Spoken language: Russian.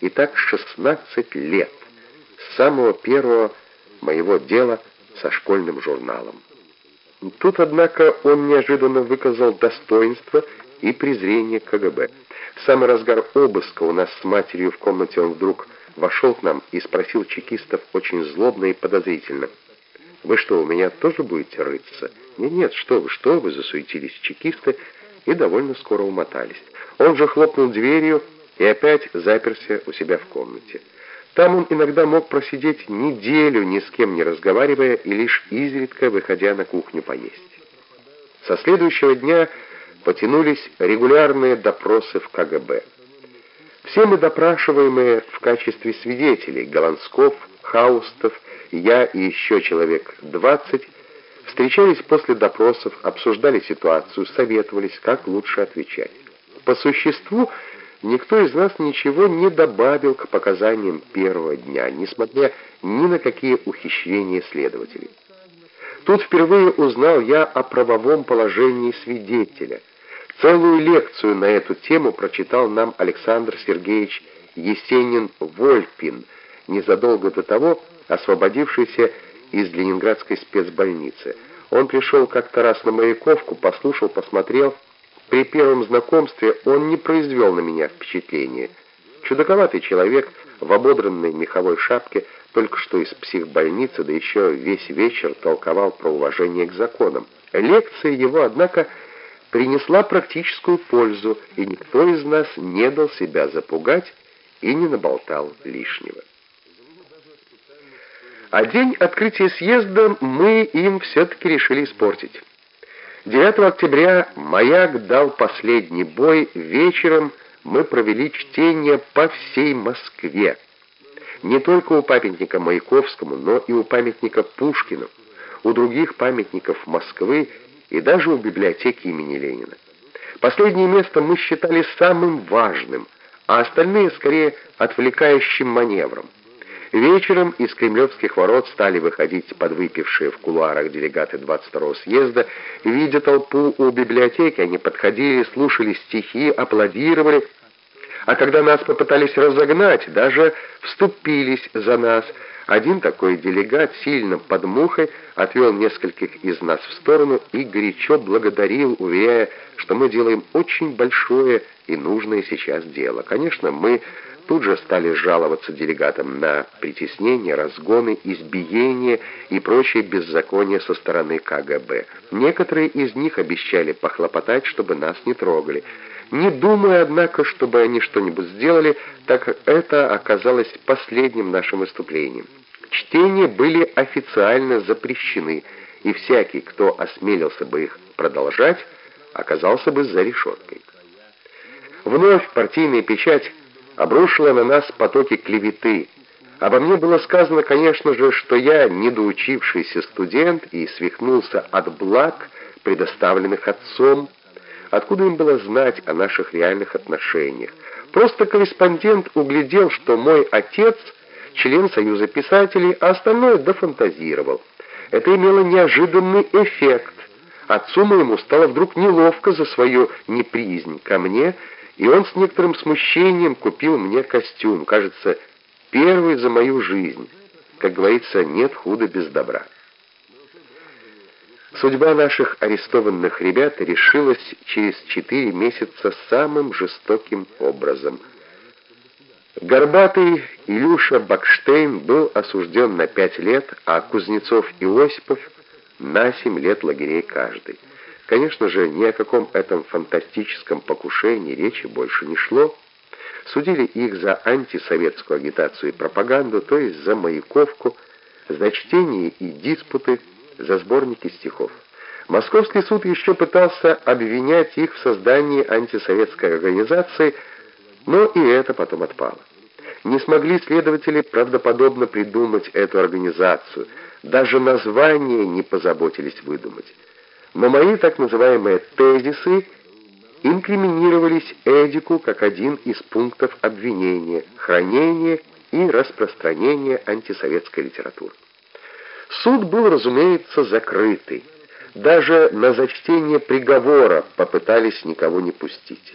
И так 16 лет, с самого первого моего дела со школьным журналом. Тут, однако, он неожиданно выказал достоинство и презрение КГБ. В самый разгар обыска у нас с матерью в комнате он вдруг вошел к нам и спросил чекистов очень злобно и подозрительно. «Вы что, у меня тоже будете рыться?» «Нет, нет, что вы, что вы!» — засуетились чекисты и довольно скоро умотались. Он же хлопнул дверью и опять заперся у себя в комнате. Там он иногда мог просидеть неделю, ни с кем не разговаривая и лишь изредка выходя на кухню поесть. Со следующего дня потянулись регулярные допросы в КГБ. Все мы допрашиваемые в качестве свидетелей, Голландсков, Хаустов, я и еще человек 20, встречались после допросов, обсуждали ситуацию, советовались, как лучше отвечать. По существу, Никто из нас ничего не добавил к показаниям первого дня, несмотря ни на какие ухищрения следователей. Тут впервые узнал я о правовом положении свидетеля. Целую лекцию на эту тему прочитал нам Александр Сергеевич Есенин-Вольпин, незадолго до того освободившийся из Ленинградской спецбольницы. Он пришел как-то раз на Маяковку, послушал, посмотрел, при первом знакомстве он не произвел на меня впечатления. Чудаковатый человек в ободранной меховой шапке только что из психбольницы, да еще весь вечер толковал про уважение к законам. Лекция его, однако, принесла практическую пользу, и никто из нас не дал себя запугать и не наболтал лишнего. А день открытия съезда мы им все-таки решили испортить. 9 октября «Маяк» дал последний бой. Вечером мы провели чтение по всей Москве. Не только у памятника Маяковскому, но и у памятника Пушкину, у других памятников Москвы и даже у библиотеки имени Ленина. Последнее место мы считали самым важным, а остальные скорее отвлекающим маневром. Вечером из Кремлевских ворот стали выходить подвыпившие в кулуарах делегаты 22-го съезда. Видя толпу у библиотеки, они подходили, слушали стихи, аплодировали. А когда нас попытались разогнать, даже вступились за нас. Один такой делегат, сильно под мухой, отвел нескольких из нас в сторону и горячо благодарил, уверяя, что мы делаем очень большое и нужное сейчас дело. Конечно, мы тут же стали жаловаться делегатам на притеснение, разгоны, избиения и прочие беззакония со стороны КГБ. Некоторые из них обещали похлопотать, чтобы нас не трогали. Не думая, однако, чтобы они что-нибудь сделали, так это оказалось последним нашим выступлением. Чтения были официально запрещены, и всякий, кто осмелился бы их продолжать, оказался бы за решеткой. Вновь партийная печать обрушила на нас потоки клеветы. Обо мне было сказано, конечно же, что я недоучившийся студент и свихнулся от благ, предоставленных отцом. Откуда им было знать о наших реальных отношениях? Просто корреспондент углядел, что мой отец — член Союза писателей, а остальное дофантазировал. Это имело неожиданный эффект. Отцу моему стало вдруг неловко за свою неприязнь ко мне — и он с некоторым смущением купил мне костюм, кажется, первый за мою жизнь. Как говорится, нет худа без добра. Судьба наших арестованных ребят решилась через четыре месяца самым жестоким образом. Горбатый Илюша Бакштейн был осужден на пять лет, а Кузнецов и Осипов на семь лет лагерей каждый. Конечно же, ни о каком этом фантастическом покушении речи больше не шло. Судили их за антисоветскую агитацию и пропаганду, то есть за Маяковку, за чтение и диспуты, за сборники стихов. Московский суд еще пытался обвинять их в создании антисоветской организации, но и это потом отпало. Не смогли следователи правдоподобно придумать эту организацию, даже название не позаботились выдумать но мои так называемые тезисы инкриминировались Эдику как один из пунктов обвинения, хранение и распространение антисоветской литературы. Суд был, разумеется, закрытый. Даже на зачтение приговора попытались никого не пустить.